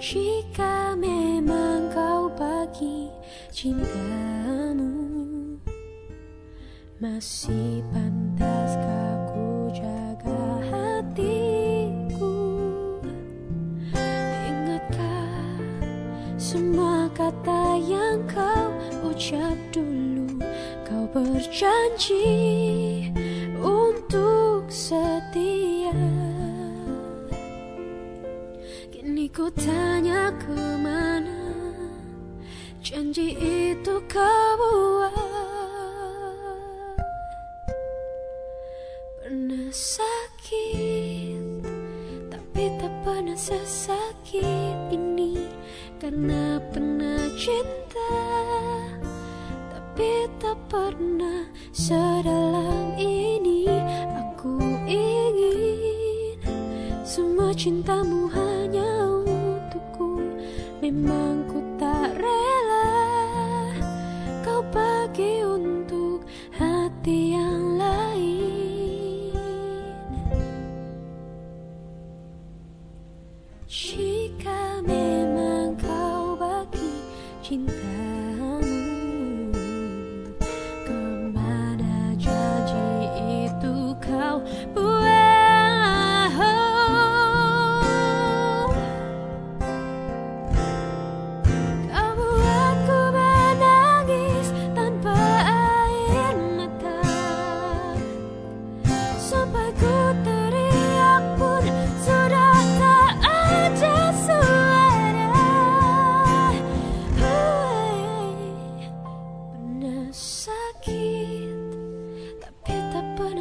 Jika memang kau bagi cintamu Masih pantas kau jaga hatiku? Ingatlah semua kata yang kau ucap dulu? Kau berjanji untuk setia. Kini ku tanya ke mana? Janji itu kau buat. Pernah sakit Tapi tak pernah sesakit ini. Karena pernah cinta Tapi tak pernah sedalam ini. Aku ingin Semua cintamu hanya Memang ku tak rela Kau pergi untuk hati yang lain. Jika memang kau bagi cintamu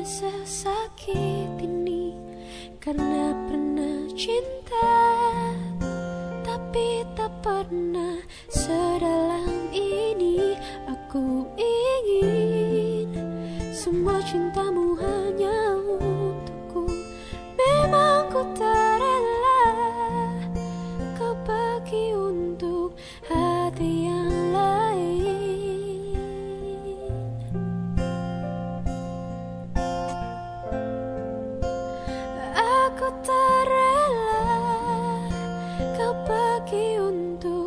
sesakit ini karena pernah cinta tapi tak pernah sedalam ini. Aku ingin tak rela kau pergi untuk